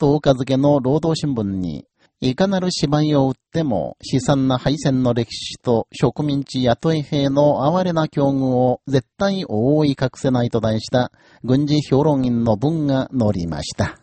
10日付の労働新聞に、いかなる芝居を売っても悲惨な敗戦の歴史と植民地雇い兵の哀れな境遇を絶対覆い隠せないと題した軍事評論員の文が載りました。